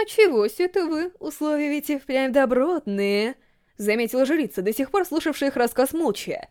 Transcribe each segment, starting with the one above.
«А чегось это вы? Условия ведь и впрямь добротные», — заметила жрица, до сих пор слушавшая их рассказ молча.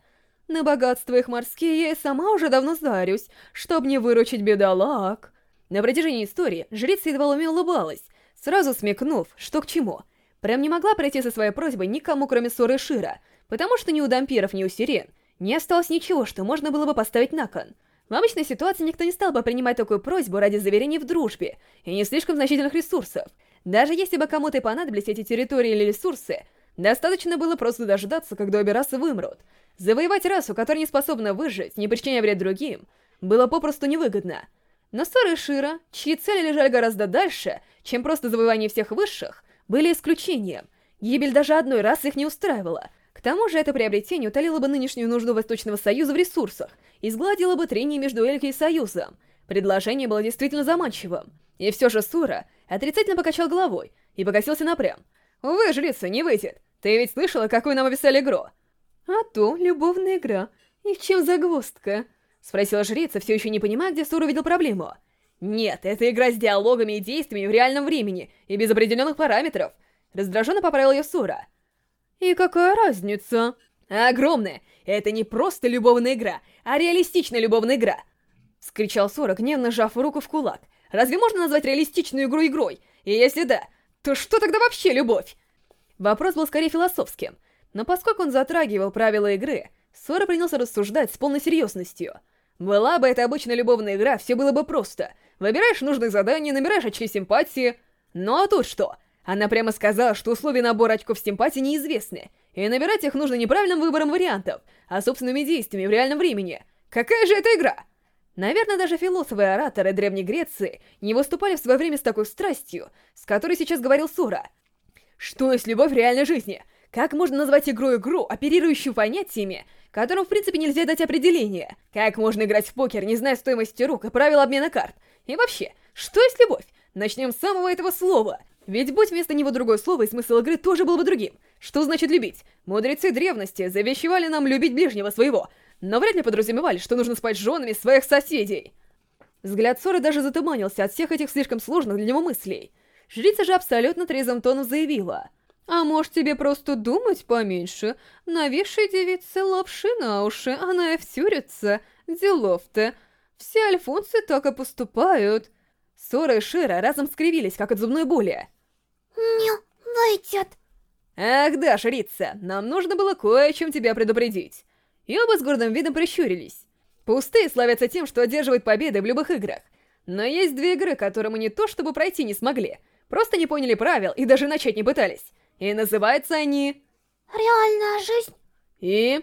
«На богатство их морские я и сама уже давно зарюсь, чтоб не выручить бедолаг». На протяжении истории жрица едва уме улыбалась, сразу смекнув, что к чему. Прям не могла пройти со своей просьбой никому, кроме Соры Шира, потому что ни у дампиров, ни у сирен не осталось ничего, что можно было бы поставить на кон. В обычной ситуации никто не стал бы принимать такую просьбу ради заверения в дружбе и не слишком значительных ресурсов. Даже если бы кому-то и понадобились эти территории или ресурсы, достаточно было просто дождаться, когда обе расы вымрут. Завоевать расу, которая не способна выжить, не причиняя вред другим, было попросту невыгодно. Но Сора и Шира, чьи цели лежали гораздо дальше, чем просто завоевание всех высших, были исключением. Гибель даже одной расы их не устраивала. К тому же это приобретение утолило бы нынешнюю нужду Восточного Союза в ресурсах и сгладило бы трение между Эльки и Союзом. Предложение было действительно заманчивым. И все же Сура отрицательно покачал головой и покосился напрям. «Увы, жрица, не выйдет. Ты ведь слышала, какую нам описали игру?» «А то, любовная игра. И в чем загвоздка?» Спросила жрица, все еще не понимая, где Сура увидел проблему. «Нет, это игра с диалогами и действиями в реальном времени и без определенных параметров!» Раздраженно поправил ее Сура. «И какая разница?» «Огромная! Это не просто любовная игра, а реалистичная любовная игра!» Скричал Сора, гневно сжав руку в кулак. «Разве можно назвать реалистичную игру игрой? И если да, то что тогда вообще любовь?» Вопрос был скорее философским, но поскольку он затрагивал правила игры, Сора принялся рассуждать с полной серьезностью. Была бы это обычная любовная игра, все было бы просто. Выбираешь нужные задания, набираешь очки симпатии. Ну а тут что? Она прямо сказала, что условия набора очков симпатии неизвестны, и набирать их нужно не правильным выбором вариантов, а собственными действиями в реальном времени. Какая же это игра? Наверное, даже философы и ораторы Древней Греции не выступали в свое время с такой страстью, с которой сейчас говорил Сура. Что есть любовь в реальной жизни? Как можно назвать игру игру, оперирующую понятиями, которым в принципе нельзя дать определение? Как можно играть в покер, не зная стоимости рук и правил обмена карт? И вообще, что есть любовь? Начнем с самого этого слова. Ведь будь вместо него другое слово, и смысл игры тоже был бы другим. Что значит любить? Мудрецы древности завещевали нам любить ближнего своего, но вряд ли подразумевали, что нужно спать с женами своих соседей. Взгляд Соры даже затуманился от всех этих слишком сложных для него мыслей. Жрица же абсолютно трезвым тоном заявила. «А может тебе просто думать поменьше? Нависшей девице лапши на уши, она и втюрится. Делов-то. Все альфонсы так и поступают». Сора и Шира разом скривились, как от зубной боли. «Не выйдет». «Ах да, Шрица, нам нужно было кое о чем тебя предупредить». И оба с гордым видом прищурились. Пустые славятся тем, что одерживают победы в любых играх. Но есть две игры, которые мы не то чтобы пройти не смогли, просто не поняли правил и даже начать не пытались. И называются они... Реальная жизнь. И...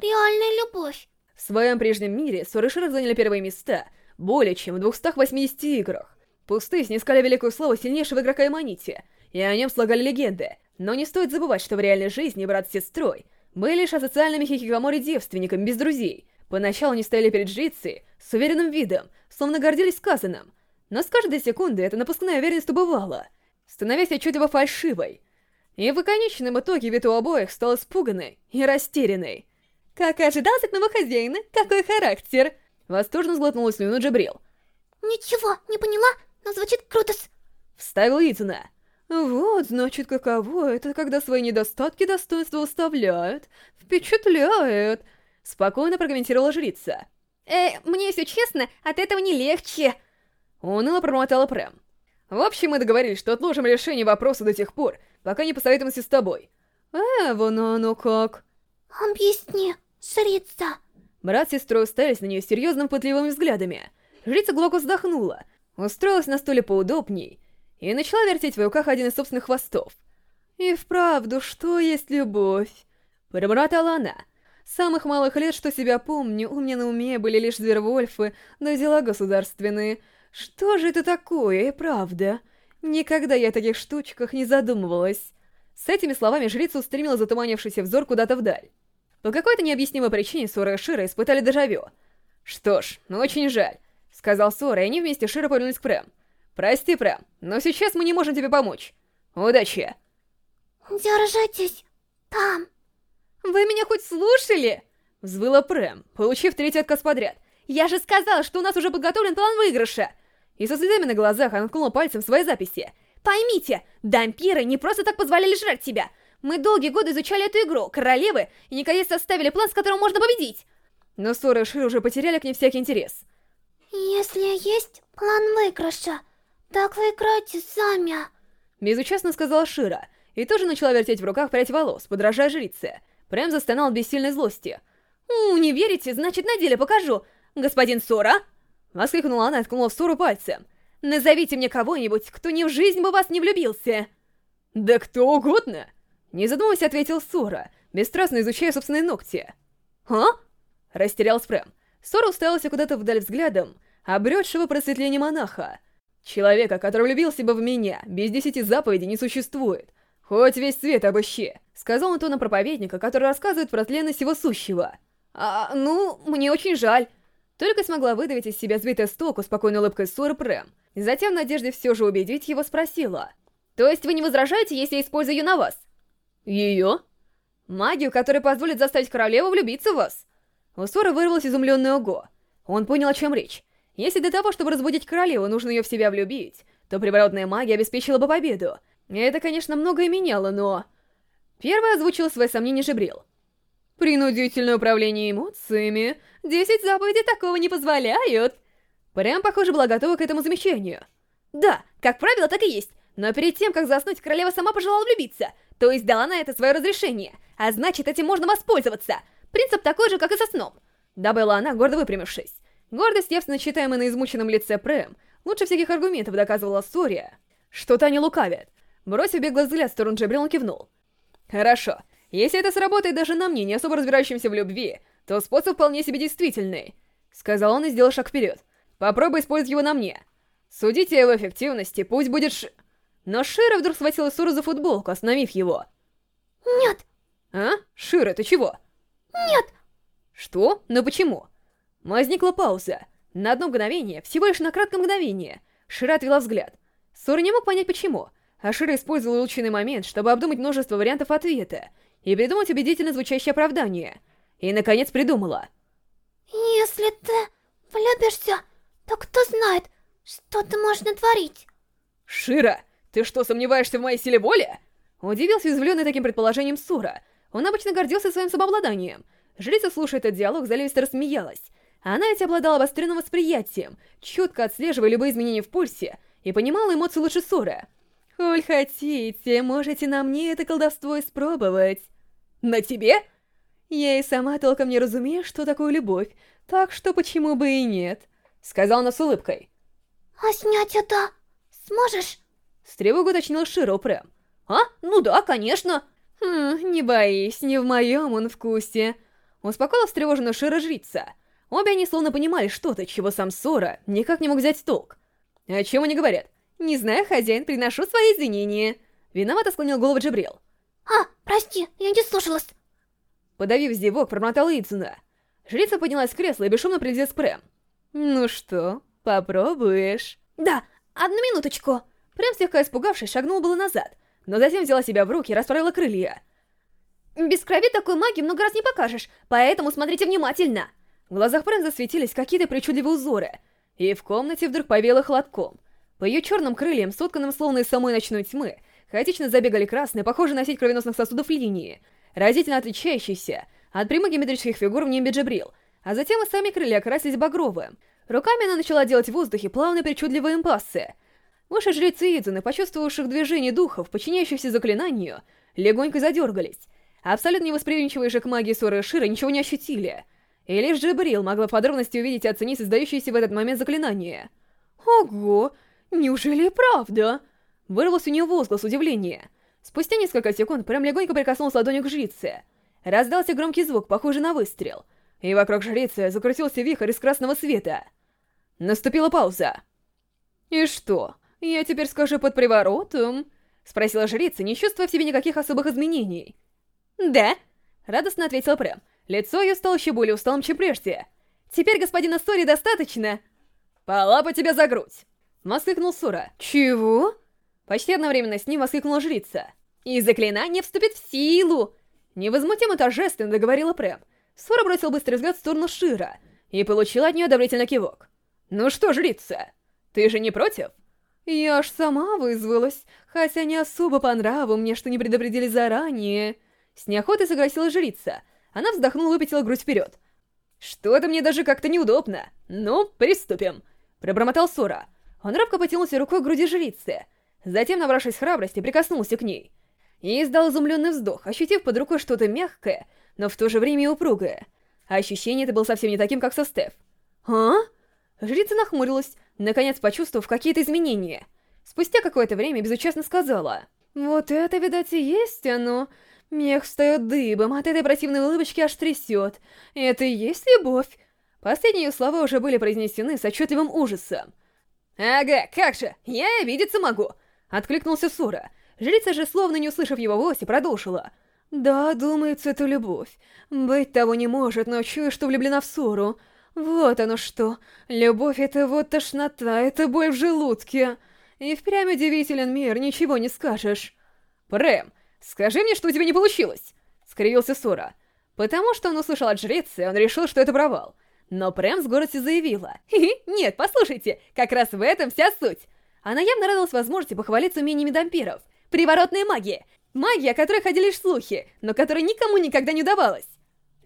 Реальная любовь. В своем прежнем мире Сорыширы заняли первые места более чем в 280 играх. Пустые снискали великую славу сильнейшего игрока Эманити, и о нем слагали легенды. Но не стоит забывать, что в реальной жизни брат с сестрой были лишь асоциальными хикикамори-девственниками без друзей. Поначалу они стояли перед жрицей с уверенным видом, словно гордились сказанным. Но с каждой секунды эта напускная уверенность убывала, становясь отчетливо фальшивой. И в конечном итоге вид у обоих стал испуганной и растерянной. «Как и ожидалось от моего хозяина, какой характер!» Восторженно сглотнула слюну Джабрил. «Ничего, не поняла, но звучит круто -с. Вставил Итана. «Вот, значит, каково это, когда свои недостатки достоинства выставляют. Впечатляет!» Спокойно прокомментировала жрица. «Э, мне, если честно, от этого не легче!» Уныло промотала Прэм. «В общем, мы договорились, что отложим решение вопроса до тех пор, пока не посоветуемся с тобой». «Э, вон оно как!» «Объясни, жрица!» Брат с сестрой уставились на нее серьезным пытливыми взглядами. Жрица глубоко вздохнула, устроилась на стуле поудобней и начала вертеть в руках один из собственных хвостов. «И вправду, что есть любовь?» Пробормотала она. С самых малых лет, что себя помню, у меня на уме были лишь звервольфы, да дела государственные. Что же это такое, и правда? Никогда я о таких штучках не задумывалась. С этими словами жрица устремила затуманившийся взор куда-то вдаль. По какой-то необъяснимой причине Сора и Шира испытали дежавю. «Что ж, ну очень жаль», — сказал Сора, и они вместе Шира повернулись к Прэм. «Прости, Прэм, но сейчас мы не можем тебе помочь. Удачи!» «Держитесь там!» «Вы меня хоть слушали?» — взвыла Прэм, получив третий отказ подряд. «Я же сказала, что у нас уже подготовлен план выигрыша!» И со слезами на глазах она ткнула пальцем в свои записи. Поймите, дампиры не просто так позволяли жрать тебя. Мы долгие годы изучали эту игру, королевы, и наконец составили план, с которым можно победить. Но Сора и Шир уже потеряли к ней всякий интерес. Если есть план выигрыша, так вы играете сами. Безучастно сказала Шира, и тоже начала вертеть в руках прядь волос, подражая жрице. Прям застонал от бессильной злости. «У, не верите? Значит, на деле покажу. Господин Сора?» Воскликнула она и ткнула в Сору пальцем. «Назовите мне кого-нибудь, кто ни в жизнь бы вас не влюбился!» «Да кто угодно!» Не задумываясь, ответил Сора, бесстрастно изучая собственные ногти. «А?» Растерялся Прэм. Сора уставился куда-то вдаль взглядом, обретшего просветление монаха. Человека, который влюбился бы в меня, без десяти заповедей не существует. Хоть весь свет обыщи, сказал он тоном проповедника, который рассказывает про тленность всего сущего. А, ну, мне очень жаль. Только смогла выдавить из себя сбитая с толку спокойной улыбкой ссоры Прэм. Затем, в надежде все же убедить его, спросила. «То есть вы не возражаете, если я использую ее на вас?» «Ее?» «Магию, которая позволит заставить королеву влюбиться в вас?» У Сора вырвалось изумленное ого. Он понял, о чем речь. Если для того, чтобы разбудить королеву, нужно ее в себя влюбить, то приворотная магия обеспечила бы победу. Это, конечно, многое меняло, но... Первый озвучил свои сомнения Жебрил. Принудительное управление эмоциями. Десять заповедей такого не позволяют. Прям, похоже, была готова к этому замечанию. Да, как правило, так и есть. Но перед тем, как заснуть, королева сама пожелала влюбиться, то есть дала на это свое разрешение. А значит, этим можно воспользоваться. Принцип такой же, как и со сном. Добавила она, гордо выпрямившись. Гордость, явственно читаемая на измученном лице Прэм, лучше всяких аргументов доказывала Сория, что та не лукавит. Бросив беглый взгляд в сторону Джабрил, он кивнул. «Хорошо. Если это сработает даже на мне, не особо разбирающимся в любви, то способ вполне себе действительный», — сказал он и сделал шаг вперед. «Попробуй использовать его на мне. Судите о его эффективности, пусть будет ш...» Но Шира вдруг схватила Суру за футболку, остановив его. Нет. «А? Шира, ты чего?» Нет. «Что? Но почему?» Возникла пауза. На одно мгновение, всего лишь на краткое мгновение, Шира отвела взгляд. Сура не мог понять почему, а Шира использовал улучшенный момент, чтобы обдумать множество вариантов ответа и придумать убедительно звучащее оправдание. И, наконец, придумала. «Если ты влюбишься, то кто знает, что ты можешь натворить?» «Шира, ты что, сомневаешься в моей силе воли?» Удивился извленный таким предположением Сура. Он обычно гордился своим самообладанием. Жрица, слушая этот диалог, заливисто рассмеялась. Она ведь обладала обостренным восприятием, четко отслеживая любые изменения в пульсе, и понимала эмоции лучше Сора. «Коль хотите, можете на мне это колдовство испробовать». «На тебе?» «Я и сама толком не разумею, что такое любовь, так что почему бы и нет», — сказала она с улыбкой. «А снять это сможешь?» С тревогой уточнил Широ прям. «А? Ну да, конечно!» хм, «Не боись, не в моем он вкусе», — успокоила встревоженную Широ жрица. Обе они словно понимали что-то, чего сам Сора никак не мог взять толк. О чем они говорят? Не знаю, хозяин, приношу свои извинения. Виновато склонил голову Джабрил. А, прости, я не слушалась. Подавив зевок, промотала Идзуна. Жрица поднялась с кресла и бесшумно прилетела с Прэм. «Ну что, попробуешь?» «Да, одну минуточку!» Прям слегка испугавшись, шагнула было назад, но затем взяла себя в руки и расправила крылья. «Без крови такой магии много раз не покажешь, поэтому смотрите внимательно!» В глазах Прэн засветились какие-то причудливые узоры, и в комнате вдруг повело холодком. По ее черным крыльям, сотканным словно из самой ночной тьмы, хаотично забегали красные, похожие на сеть кровеносных сосудов линии, разительно отличающиеся от прямых геометрических фигур в небе Джабрил, а затем и сами крылья окрасились багровым. Руками она начала делать в воздухе плавные причудливые импассы. Уши жрецы Идзуны, почувствовавших движение духов, подчиняющихся заклинанию, легонько задергались. Абсолютно невосприимчивые к магии Соры и Шира ничего не ощутили — и лишь Джабрил могла в подробности увидеть и оценить создающееся в этот момент заклинание. «Ого! Неужели правда?» Вырвался у нее возглас удивления. Спустя несколько секунд прям легонько прикоснулся ладонью к жрице. Раздался громкий звук, похожий на выстрел. И вокруг жрицы закрутился вихрь из красного света. Наступила пауза. «И что, я теперь скажу под приворотом?» Спросила жрица, не чувствуя в себе никаких особых изменений. «Да?» — радостно ответила Прэм. Лицо ее стало еще более усталым, чем прежде. «Теперь господина Сори достаточно!» «Полапа тебя за грудь!» Воскликнул Сура. «Чего?» Почти одновременно с ним воскликнула жрица. «И заклинание вступит в силу!» Невозмутимо торжественно договорила Прэм. Сура бросил быстрый взгляд в сторону Шира и получил от нее одобрительный кивок. «Ну что, жрица, ты же не против?» Я аж сама вызвалась, хотя не особо по нраву мне, что не предупредили заранее. С неохотой согласилась жрица. Она вздохнула и выпятила грудь вперед. «Что-то мне даже как-то неудобно. Ну, приступим!» Пробормотал Сора. Он робко потянулся рукой к груди жрицы. Затем, набравшись храбрости, прикоснулся к ней. И издал изумленный вздох, ощутив под рукой что-то мягкое, но в то же время и упругое. Ощущение это было совсем не таким, как со Стеф. «А?» Жрица нахмурилась, наконец почувствовав какие-то изменения. Спустя какое-то время безучастно сказала. «Вот это, видать, и есть оно. Мех встает дыбом, от этой противной улыбочки аж трясет. Это и есть любовь?» Последние слова уже были произнесены с отчетливым ужасом. «Ага, как же, я и видеться могу!» — откликнулся Сура. Жрица же, словно не услышав его голосе, продолжила. «Да, думается, это любовь. Быть того не может, но чую, что влюблена в Суру. Вот оно что. Любовь — это вот тошнота, это боль в желудке. И впрямь удивителен мир, ничего не скажешь». «Прэм, скажи мне, что у тебя не получилось!» — скривился Сура. Потому что он услышал от жрицы, он решил, что это провал. Но Прэм с гордостью заявила. «Хи -хи, «Нет, послушайте, как раз в этом вся суть!» Она явно радовалась возможности похвалиться умениями дампиров. Приворотная магия! Магия, о которой ходили лишь слухи, но которой никому никогда не удавалось.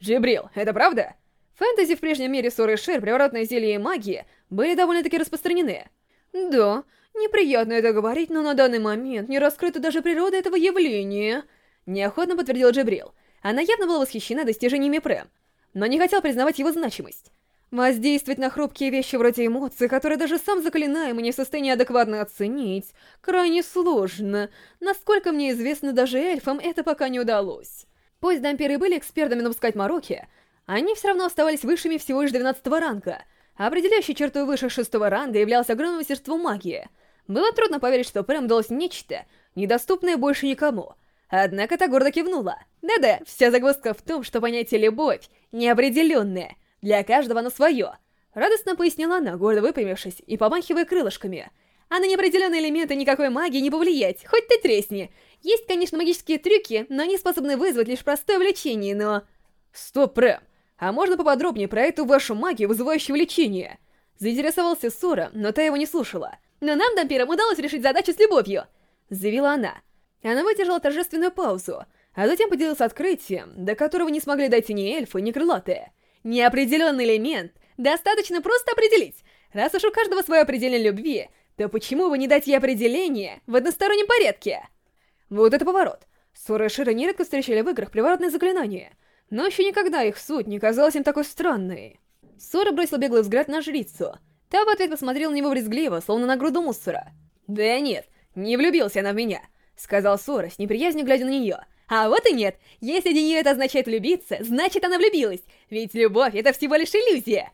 Джибрил, это правда? Фэнтези в прежнем мире Ссоры и Шир, приворотные зелья и магия были довольно-таки распространены. Да, неприятно это говорить, но на данный момент не раскрыта даже природа этого явления. Неохотно подтвердил Джибрил. Она явно была восхищена достижениями Прэм, но не хотел признавать его значимость. Воздействовать на хрупкие вещи вроде эмоций, которые даже сам заклинаемый не в состоянии адекватно оценить, крайне сложно. Насколько мне известно, даже эльфам это пока не удалось. Пусть дампиры были экспертами напускать мороки, они все равно оставались высшими всего лишь 12 ранга. Определяющей чертой выше 6 ранга являлся огромным мастерством магии. Было трудно поверить, что Прэм удалось нечто, недоступное больше никому. Однако та гордо кивнула. Да-да, вся загвоздка в том, что понятие «любовь» неопределенное — для каждого на свое. Радостно пояснила она, гордо выпрямившись и помахивая крылышками. А на неопределенные элементы никакой магии не повлиять, хоть ты тресни. Есть, конечно, магические трюки, но они способны вызвать лишь простое влечение, но... Стоп, Прэм, а можно поподробнее про эту вашу магию, вызывающую влечение? Заинтересовался Сора, но та его не слушала. Но нам, дампирам, удалось решить задачу с любовью, заявила она. Она выдержала торжественную паузу, а затем поделилась открытием, до которого не смогли дойти ни эльфы, ни крылатые. Неопределенный элемент достаточно просто определить. Раз уж у каждого свое определение любви, то почему бы не дать ей определение в одностороннем порядке? Вот это поворот. Сора и Шира нередко встречали в играх приворотные заклинания, но еще никогда их суть не казалась им такой странной. Сора бросил беглый взгляд на жрицу. Та в ответ посмотрела на него брезгливо, словно на груду мусора. «Да нет, не влюбился она в меня», — сказал Сора с неприязнью глядя на нее. А вот и нет. Если для нее это означает влюбиться, значит она влюбилась. Ведь любовь — это всего лишь иллюзия.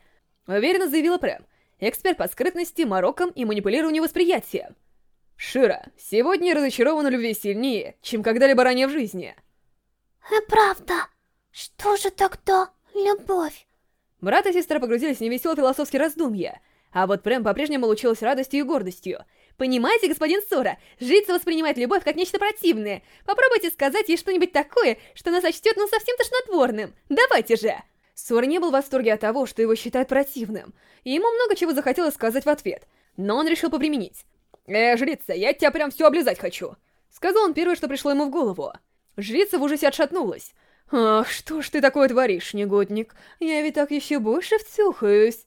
Уверенно заявила Прэм. Эксперт по скрытности, морокам и манипулированию восприятием. Шира, сегодня я разочарован в любви сильнее, чем когда-либо ранее в жизни. И правда. Что же тогда любовь? Брат и сестра погрузились в невеселые философские раздумья, а вот Прэм по-прежнему лучилась радостью и гордостью. Понимаете, господин Сора, жрица воспринимает любовь как нечто противное. Попробуйте сказать ей что-нибудь такое, что она сочтет ну совсем тошнотворным. Давайте же!» Сора не был в восторге от того, что его считают противным, и ему много чего захотелось сказать в ответ, но он решил поприменить. «Э, жрица, я тебя прям все облизать хочу!» Сказал он первое, что пришло ему в голову. Жрица в ужасе отшатнулась. «Ах, что ж ты такое творишь, негодник? Я ведь так еще больше втюхаюсь!»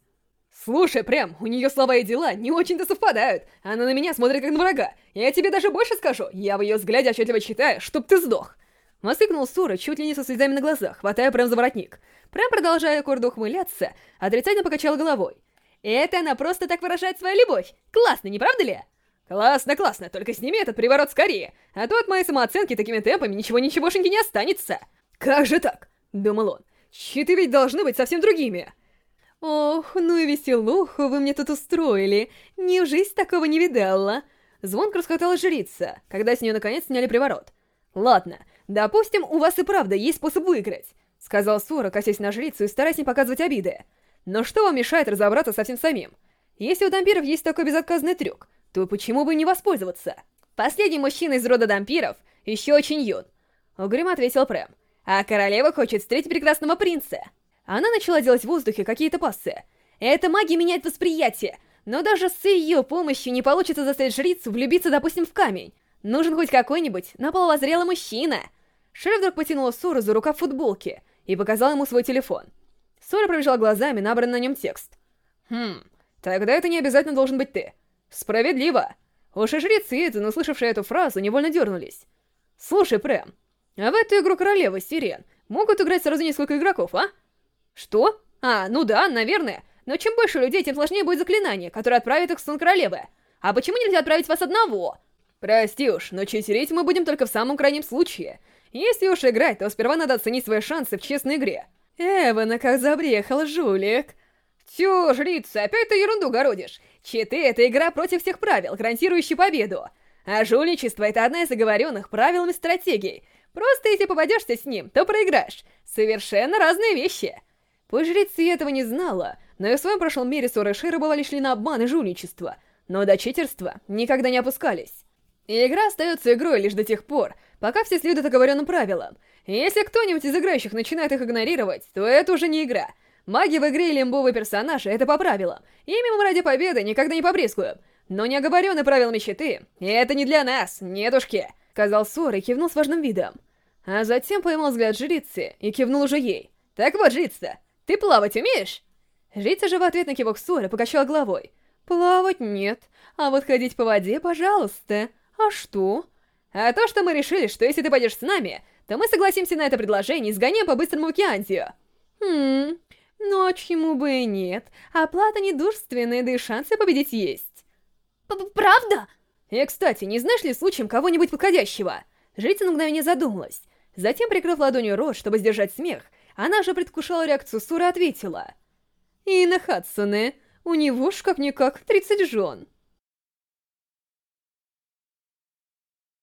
Слушай, прям, у нее слова и дела не очень-то совпадают. Она на меня смотрит как на врага. Я тебе даже больше скажу, я в ее взгляде отчетливо читаю, чтоб ты сдох. Воскликнул Сура, чуть ли не со слезами на глазах, хватая Прэм за воротник. Прэм, продолжая гордо ухмыляться, отрицательно покачал головой. Это она просто так выражает свою любовь. Классно, не правда ли? Классно, классно, только сними этот приворот скорее, а то от моей самооценки такими темпами ничего-ничегошеньки не останется. Как же так? Думал он. Щиты ведь должны быть совсем другими. «Ох, ну и веселуху вы мне тут устроили! Неужели такого не видала?» Звонко расхотала жрица, когда с нее наконец сняли приворот. «Ладно, допустим, у вас и правда есть способ выиграть», — сказал Сура, косясь на жрицу и стараясь не показывать обиды. «Но что вам мешает разобраться со всем самим? Если у дампиров есть такой безотказный трюк, то почему бы не воспользоваться? Последний мужчина из рода дампиров еще очень юн». Угрюмо ответил Прэм. «А королева хочет встретить прекрасного принца». Она начала делать в воздухе какие-то пассы. Эта магия меняет восприятие. Но даже с ее помощью не получится заставить жрицу влюбиться, допустим, в камень. Нужен хоть какой-нибудь наполовозрелый мужчина. Шерри вдруг потянула Сору за рукав футболки и показала ему свой телефон. Сора пробежала глазами набранный на нем текст. «Хм, тогда это не обязательно должен быть ты. Справедливо!» Уж и жрецы, это, услышавшие эту фразу, невольно дернулись. «Слушай, Прэм, а в эту игру королевы Сирен могут играть сразу несколько игроков, а?» «Что? А, ну да, наверное. Но чем больше людей, тем сложнее будет заклинание, которое отправит их в сон королевы. А почему нельзя отправить вас одного? Прости уж, но читерить мы будем только в самом крайнем случае. Если уж играть, то сперва надо оценить свои шансы в честной игре. Эвана, как забрехал, жулик. Тё, жрица, опять ты ерунду городишь. Читы — это игра против всех правил, гарантирующая победу. А жульничество — это одна из оговоренных правилами стратегий. Просто если попадешься с ним, то проиграешь. Совершенно разные вещи. Пусть жрица этого не знала, но и в своем прошлом мире ссоры Шира бывали шли на обман и жульничество, но до читерства никогда не опускались. И игра остается игрой лишь до тех пор, пока все следуют оговоренным правилам. И если кто-нибудь из играющих начинает их игнорировать, то это уже не игра. Маги в игре или имбовые персонажи — это по правилам. Ими мы ради победы никогда не побрезгуем. Но не оговоренный правилами щиты — это не для нас, нетушки, — сказал Сор и кивнул с важным видом. А затем поймал взгляд жрицы и кивнул уже ей. «Так вот, жрица, ты плавать умеешь?» Жрица же в ответ на кивок Сора покачала головой. «Плавать нет, а вот ходить по воде, пожалуйста. А что?» «А то, что мы решили, что если ты пойдешь с нами, то мы согласимся на это предложение и сгоняем по быстрому океантию». «Хм, ну а чему бы и нет. Оплата недурственная, да и шансы победить есть». П «Правда?» «И, кстати, не знаешь ли случаем кого-нибудь подходящего?» Жрица на мгновение задумалась. Затем, прикрыв ладонью рот, чтобы сдержать смех, она же предвкушала реакцию Суры, ответила. «Ина Хадсоне, у него ж как-никак 30 жен».